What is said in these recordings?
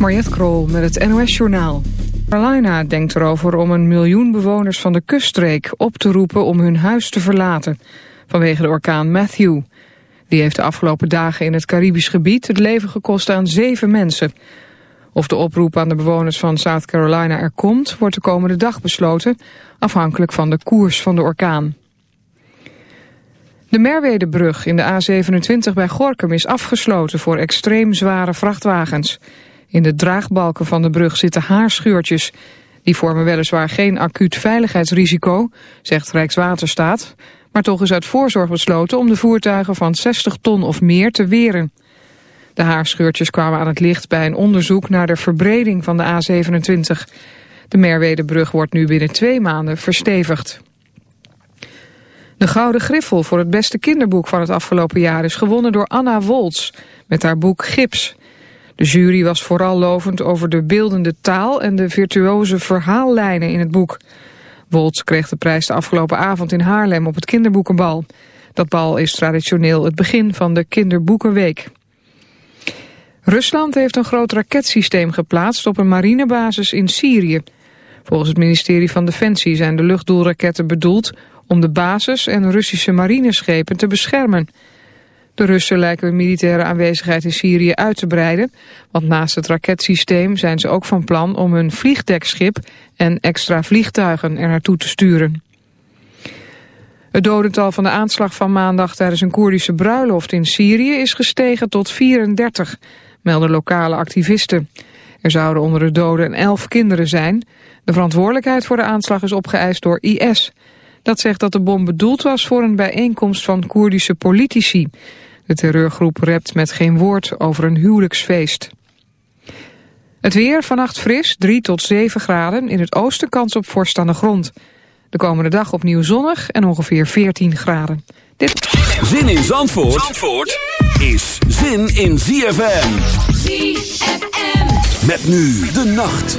Mariette Krol met het NOS Journaal. Carolina denkt erover om een miljoen bewoners van de kuststreek op te roepen om hun huis te verlaten. Vanwege de orkaan Matthew. Die heeft de afgelopen dagen in het Caribisch gebied het leven gekost aan zeven mensen. Of de oproep aan de bewoners van South Carolina er komt, wordt de komende dag besloten, afhankelijk van de koers van de orkaan. De Merwedebrug in de A27 bij Gorkum is afgesloten voor extreem zware vrachtwagens. In de draagbalken van de brug zitten haarscheurtjes. Die vormen weliswaar geen acuut veiligheidsrisico, zegt Rijkswaterstaat. Maar toch is uit voorzorg besloten om de voertuigen van 60 ton of meer te weren. De haarscheurtjes kwamen aan het licht bij een onderzoek naar de verbreding van de A27. De Merwedebrug wordt nu binnen twee maanden verstevigd. De Gouden Griffel voor het beste kinderboek van het afgelopen jaar is gewonnen door Anna Woltz met haar boek Gips. De jury was vooral lovend over de beeldende taal en de virtuoze verhaallijnen in het boek. Woltz kreeg de prijs de afgelopen avond in Haarlem op het kinderboekenbal. Dat bal is traditioneel het begin van de kinderboekenweek. Rusland heeft een groot raketsysteem geplaatst op een marinebasis in Syrië. Volgens het ministerie van Defensie zijn de luchtdoelraketten bedoeld om de basis en Russische marineschepen te beschermen. De Russen lijken hun militaire aanwezigheid in Syrië uit te breiden, want naast het raketsysteem zijn ze ook van plan om een vliegdekschip en extra vliegtuigen er naartoe te sturen. Het dodental van de aanslag van maandag tijdens een Koerdische bruiloft in Syrië is gestegen tot 34, melden lokale activisten. Er zouden onder de doden elf kinderen zijn. De verantwoordelijkheid voor de aanslag is opgeëist door IS. Dat zegt dat de bom bedoeld was voor een bijeenkomst van Koerdische politici. De terreurgroep rept met geen woord over een huwelijksfeest. Het weer vannacht fris, 3 tot 7 graden. In het oosten kans op vorst aan de grond. De komende dag opnieuw zonnig en ongeveer 14 graden. Dit... Zin in Zandvoort, Zandvoort is zin in ZFM. ZFM. Met nu de nacht.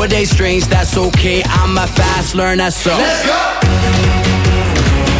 Or they strange, that's okay. I'm a fast learner, so. Let's go!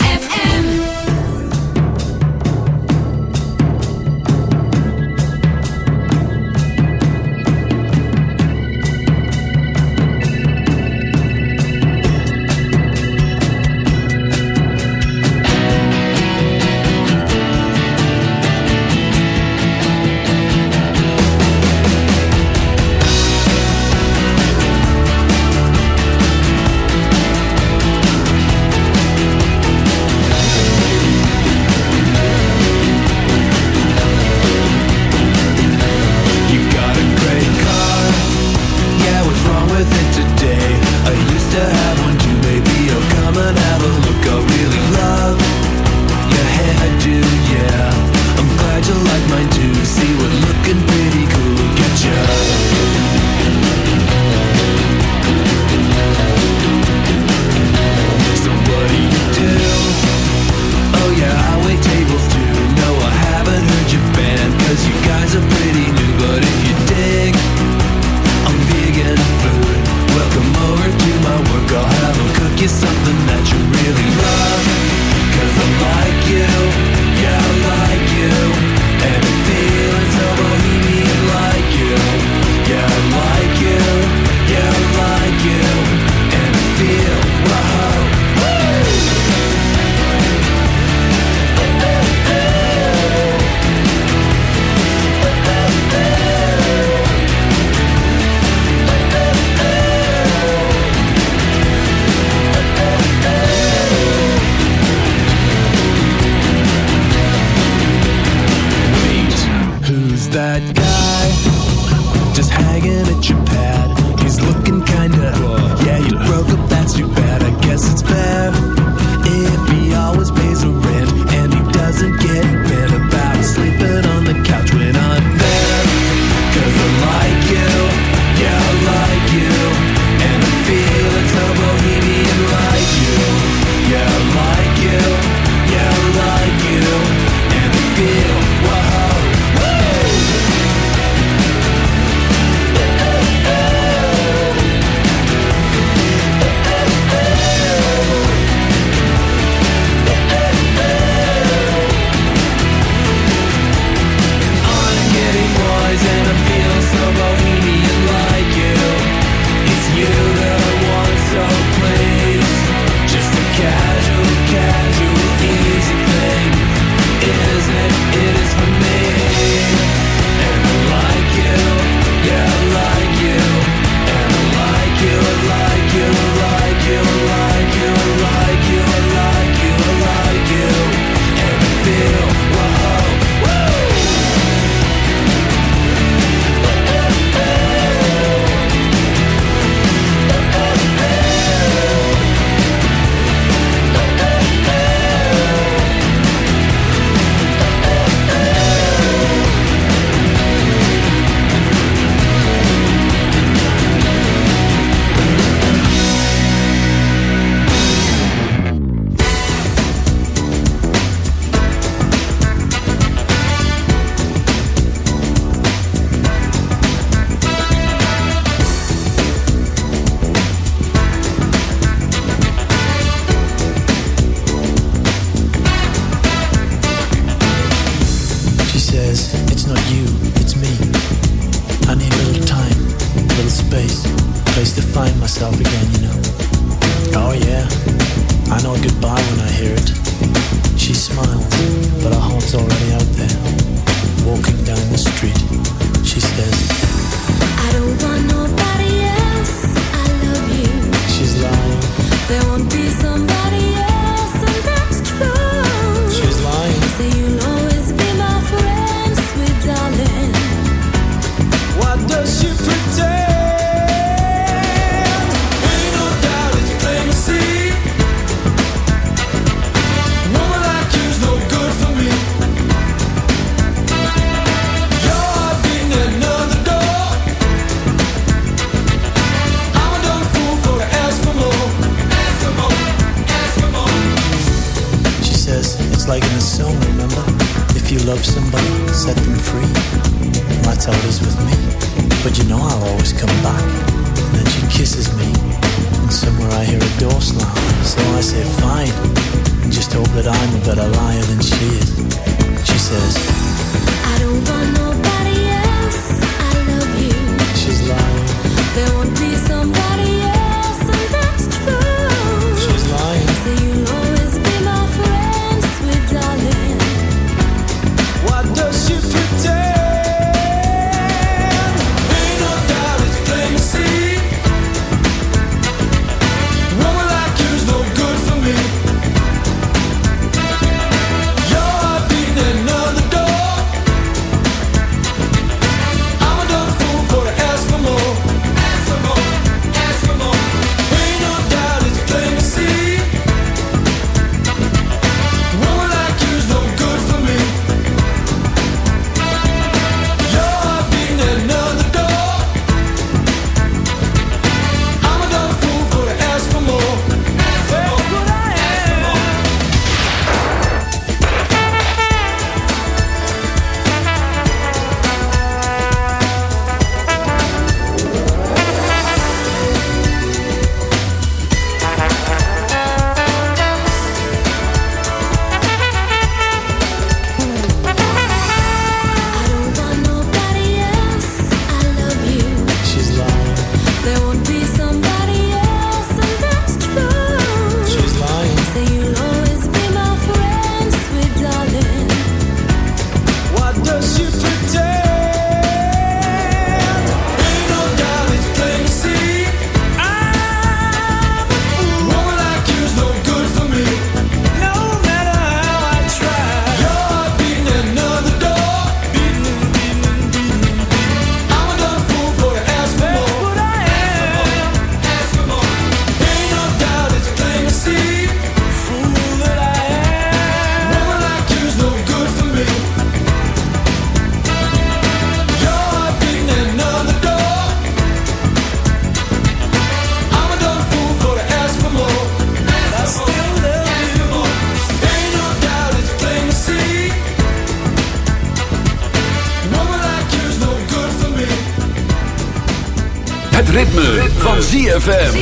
ZFM.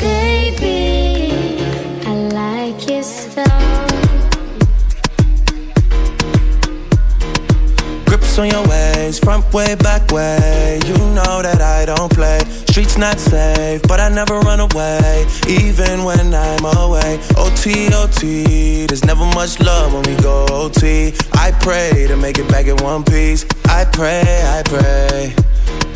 Baby, I like you so. Grips on your ways, front way, back way. You know that I don't play. Streets not safe, but I never run away. Even when I'm away. O T O T. There's never much love when we go O T. I pray to make it back in one piece. I pray, I pray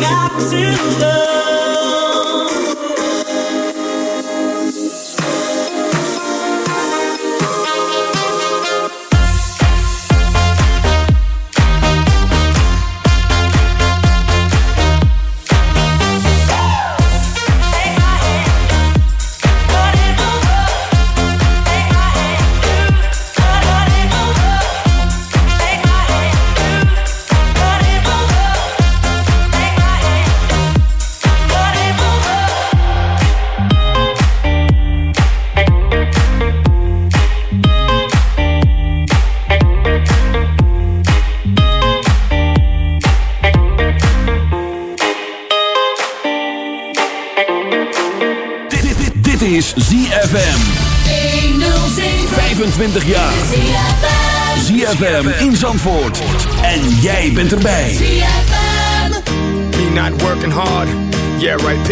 got to love.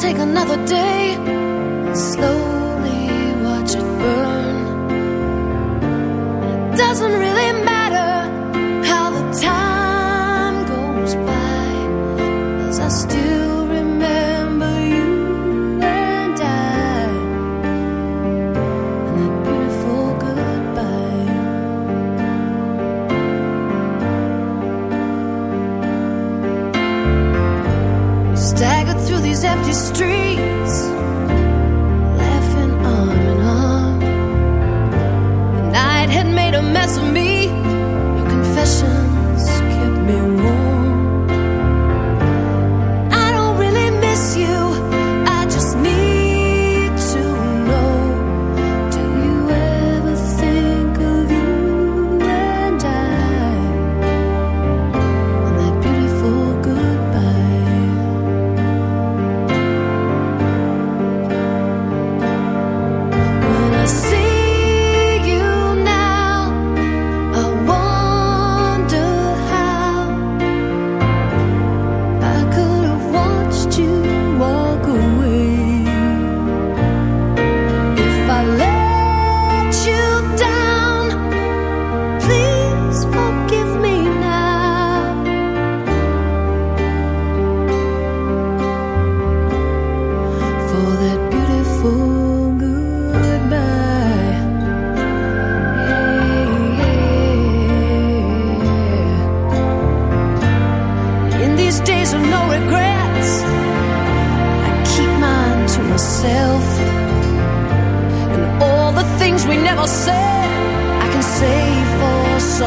Take another day and slowly watch it burn. It doesn't really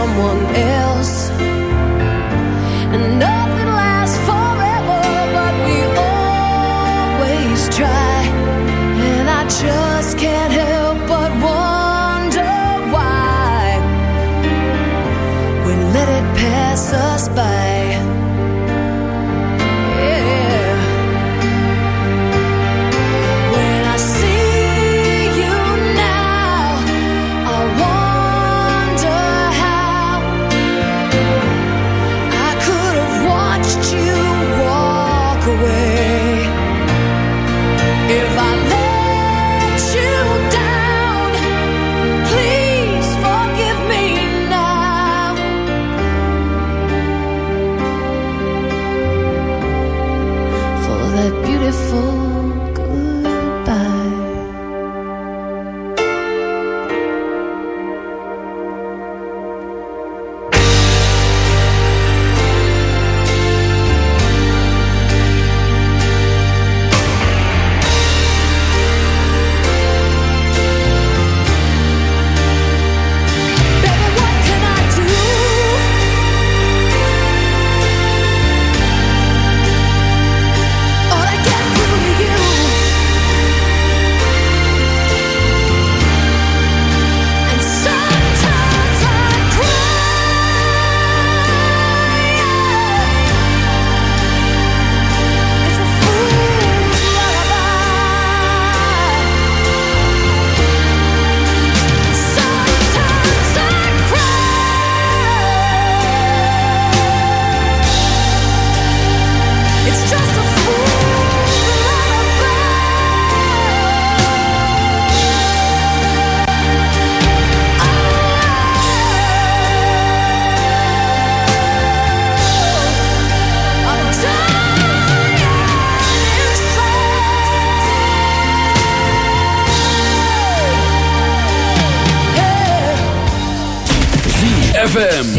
someone else. ZFM